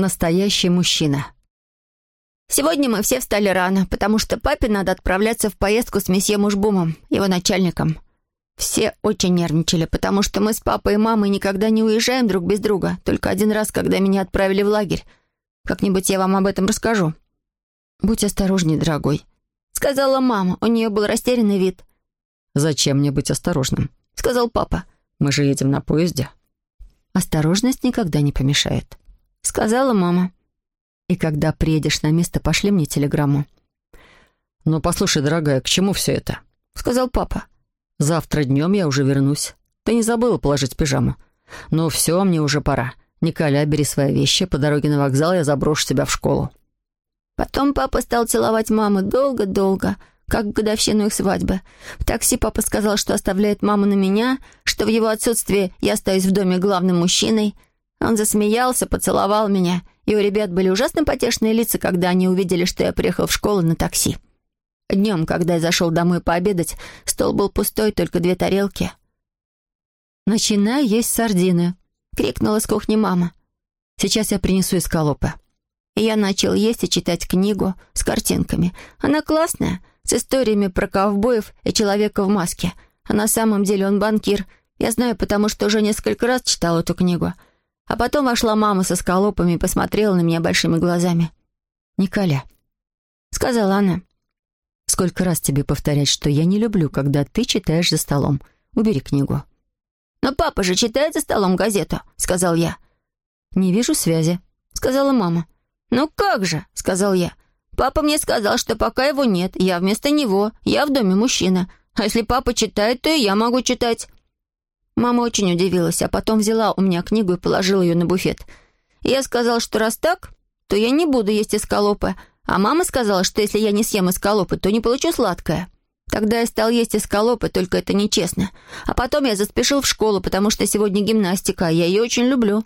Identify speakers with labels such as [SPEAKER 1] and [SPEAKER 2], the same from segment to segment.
[SPEAKER 1] Настоящий мужчина.
[SPEAKER 2] Сегодня мы все встали рано, потому что папе надо отправляться в поездку с месье Мушбумом, его начальником. Все очень нервничали, потому что мы с папой и мамой никогда не уезжаем друг без друга, только один раз, когда меня отправили в лагерь. Как-нибудь я вам об этом расскажу.
[SPEAKER 1] «Будь осторожней, дорогой», —
[SPEAKER 2] сказала мама. У нее был растерянный вид.
[SPEAKER 1] «Зачем мне быть осторожным?»
[SPEAKER 2] — сказал папа.
[SPEAKER 1] «Мы же едем на поезде». «Осторожность никогда не помешает», —
[SPEAKER 2] сказала мама.
[SPEAKER 1] «И когда приедешь на место, пошли мне телеграмму». «Ну, послушай, дорогая, к чему все это?»
[SPEAKER 2] — сказал папа.
[SPEAKER 1] «Завтра днем я уже вернусь. Ты не забыла положить пижаму? Ну все, мне уже пора. Николя, бери свои вещи. По дороге на вокзал я заброшу тебя в школу».
[SPEAKER 2] Потом папа стал целовать маму долго-долго, как в годовщину их свадьбы. В такси папа сказал, что оставляет маму на меня, что в его отсутствие я остаюсь в доме главным мужчиной. Он засмеялся, поцеловал меня, и у ребят были ужасно потешные лица, когда они увидели, что я приехал в школу на такси. Днем, когда я зашел домой пообедать, стол был пустой, только две тарелки.
[SPEAKER 1] «Начинай есть сардины», —
[SPEAKER 2] крикнула с кухни мама.
[SPEAKER 1] «Сейчас я принесу из колопы».
[SPEAKER 2] Я начал есть и читать книгу с картинками. Она классная, с историями про ковбоев и человека в маске. А на самом деле он банкир. Я знаю, потому что уже несколько раз читал эту книгу. А потом вошла мама со скалопами и посмотрела на меня большими глазами.
[SPEAKER 1] «Николя», — сказала она, — «сколько раз тебе повторять, что я не люблю, когда ты читаешь за столом. Убери книгу».
[SPEAKER 2] «Но папа же читает за столом газету», — сказал я.
[SPEAKER 1] «Не вижу связи», — сказала мама.
[SPEAKER 2] «Ну как же», — сказал я. «Папа мне сказал, что пока его нет, я вместо него, я в доме мужчина. А если папа читает, то и я могу читать». Мама очень удивилась, а потом взяла у меня книгу и положила ее на буфет. я сказал, что раз так, то я не буду есть эскалопы, а мама сказала, что если я не съем эскалопы, то не получу сладкое. Тогда я стал есть эскалопы, только это нечестно. А потом я заспешил в школу, потому что сегодня гимнастика, я ее очень люблю.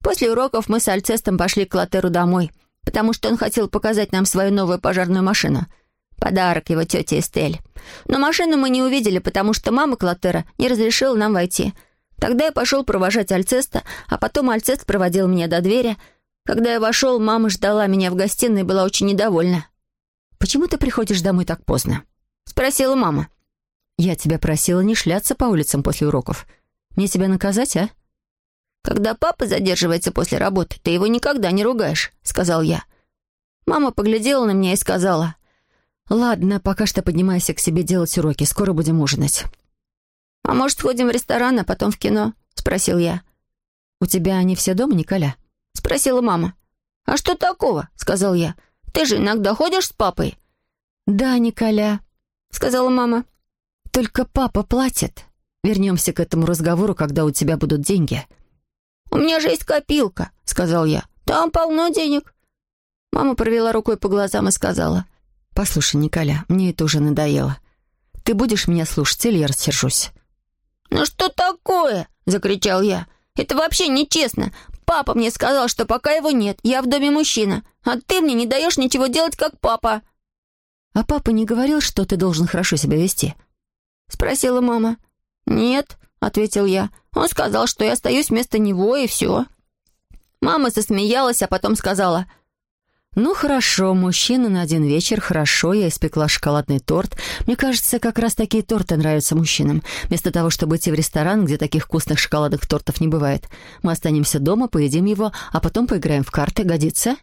[SPEAKER 2] После уроков мы с Альцестом пошли к Латеру домой, потому что он хотел показать нам свою новую пожарную машину. Подарок его тете Эстель. Но машину мы не увидели, потому что мама Клотера не разрешила нам войти. Тогда я пошел провожать Альцеста, а потом Альцест проводил меня до двери. Когда я вошел, мама ждала меня в гостиной и была очень недовольна.
[SPEAKER 1] «Почему ты приходишь домой так поздно?»
[SPEAKER 2] — спросила мама.
[SPEAKER 1] «Я тебя просила не шляться по улицам после уроков. Мне тебя наказать, а?»
[SPEAKER 2] «Когда папа задерживается после работы, ты его никогда не ругаешь», — сказал я. Мама поглядела на меня и сказала,
[SPEAKER 1] «Ладно, пока что поднимайся к себе делать уроки, скоро будем ужинать».
[SPEAKER 2] «А может, сходим в ресторан, а потом в кино?» — спросил я.
[SPEAKER 1] «У тебя они все дома, Николя?»
[SPEAKER 2] — спросила мама. «А что такого?» — сказал я. «Ты же иногда ходишь с папой?»
[SPEAKER 1] «Да, Николя», —
[SPEAKER 2] сказала мама.
[SPEAKER 1] «Только папа платит. Вернемся к этому разговору, когда у тебя будут деньги».
[SPEAKER 2] «У меня же есть копилка», — сказал я. «Там полно денег». Мама провела рукой по глазам и сказала.
[SPEAKER 1] «Послушай, Николя, мне это уже надоело. Ты будешь меня слушать или я рассержусь?»
[SPEAKER 2] «Ну что такое?» — закричал я. «Это вообще нечестно. Папа мне сказал, что пока его нет, я в доме мужчина, а ты мне не даешь ничего делать, как папа».
[SPEAKER 1] «А папа не говорил, что ты должен хорошо себя вести?»
[SPEAKER 2] — спросила мама. «Нет», — ответил я. Он сказал, что я остаюсь вместо него, и все. Мама засмеялась, а потом сказала...
[SPEAKER 1] «Ну, хорошо, мужчина на один вечер, хорошо, я испекла шоколадный торт. Мне кажется, как раз такие торты нравятся мужчинам. Вместо того, чтобы идти в ресторан, где таких вкусных шоколадных тортов не бывает, мы останемся дома, поедим его, а потом поиграем в карты. Годится?»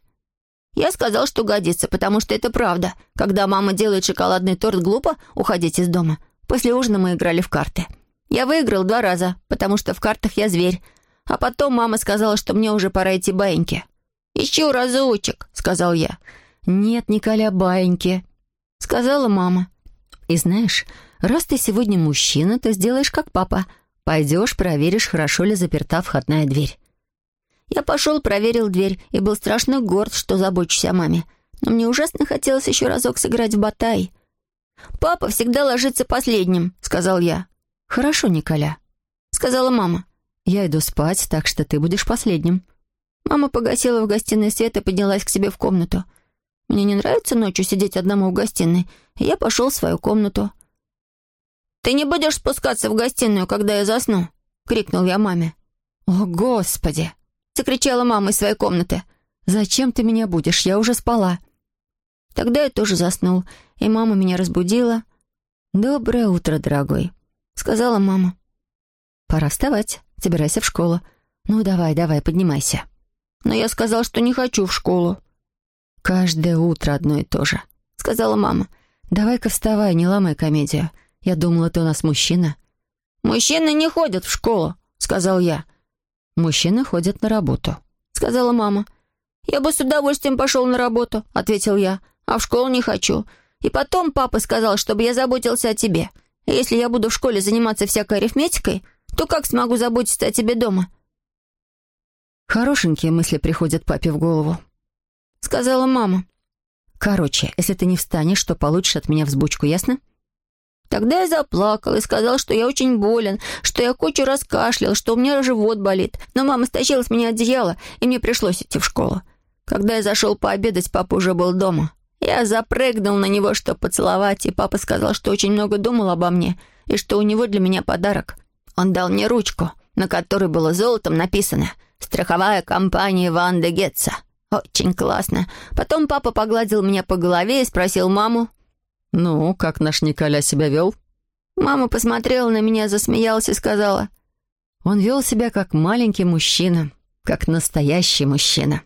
[SPEAKER 2] Я сказал, что годится, потому что это правда. Когда мама делает шоколадный торт, глупо уходить из дома. После ужина мы играли в карты. Я выиграл два раза, потому что в картах я зверь. А потом мама сказала, что мне уже пора идти баиньки. «Еще разочек», — сказал я.
[SPEAKER 1] «Нет, Николя, баиньки», — сказала мама. «И знаешь, раз ты сегодня мужчина, то сделаешь как папа. Пойдешь, проверишь, хорошо ли заперта входная дверь».
[SPEAKER 2] Я пошел, проверил дверь и был страшно горд, что забочусь о маме. Но мне ужасно хотелось еще разок сыграть в батай. «Папа всегда ложится последним», — сказал я.
[SPEAKER 1] «Хорошо, Николя», — сказала мама. «Я иду спать, так что ты будешь последним».
[SPEAKER 2] Мама погасила в гостиной свет и поднялась к себе в комнату. Мне не нравится ночью сидеть одному в гостиной, и я пошел в свою комнату. «Ты не будешь спускаться в гостиную, когда я засну?» — крикнул я маме.
[SPEAKER 1] «О, Господи!»
[SPEAKER 2] — закричала мама из своей комнаты.
[SPEAKER 1] «Зачем ты меня будешь? Я уже спала».
[SPEAKER 2] Тогда я тоже заснул, и мама меня разбудила.
[SPEAKER 1] «Доброе утро, дорогой», — сказала мама. «Пора вставать. Собирайся в школу. Ну, давай, давай, поднимайся».
[SPEAKER 2] Но я сказал, что не хочу в школу.
[SPEAKER 1] «Каждое утро одно и то же», — сказала мама. «Давай-ка вставай, не ломай комедию. Я думала, ты у нас мужчина».
[SPEAKER 2] «Мужчины не ходят в школу», — сказал я.
[SPEAKER 1] «Мужчины ходят на работу», —
[SPEAKER 2] сказала мама. «Я бы с удовольствием пошел на работу», — ответил я. «А в школу не хочу. И потом папа сказал, чтобы я заботился о тебе. если я буду в школе заниматься всякой арифметикой, то как смогу заботиться о тебе дома?»
[SPEAKER 1] Хорошенькие мысли приходят папе в голову.
[SPEAKER 2] Сказала мама.
[SPEAKER 1] Короче, если ты не встанешь, то получишь от меня взбучку, ясно?
[SPEAKER 2] Тогда я заплакал и сказал, что я очень болен, что я кучу раскашлял, что у меня живот болит. Но мама стащила с меня одеяло, и мне пришлось идти в школу. Когда я зашел пообедать, папа уже был дома. Я запрыгнул на него, чтобы поцеловать, и папа сказал, что очень много думал обо мне, и что у него для меня подарок. Он дал мне ручку, на которой было золотом написано «Страховая компания Ван де Гетца». Очень классно. Потом папа погладил меня по голове и спросил маму.
[SPEAKER 1] «Ну, как наш Николя себя вел?»
[SPEAKER 2] Мама посмотрела на меня, засмеялась и сказала.
[SPEAKER 1] «Он вел себя как маленький мужчина, как настоящий мужчина».